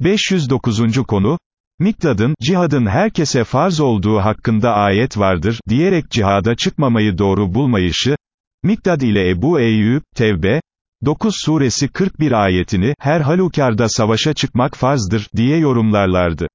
509. konu, Mikdad'ın, cihadın herkese farz olduğu hakkında ayet vardır, diyerek cihada çıkmamayı doğru bulmayışı, Mikdad ile Ebu Eyyub, Tevbe, 9 suresi 41 ayetini, her halükarda savaşa çıkmak farzdır, diye yorumlarlardı.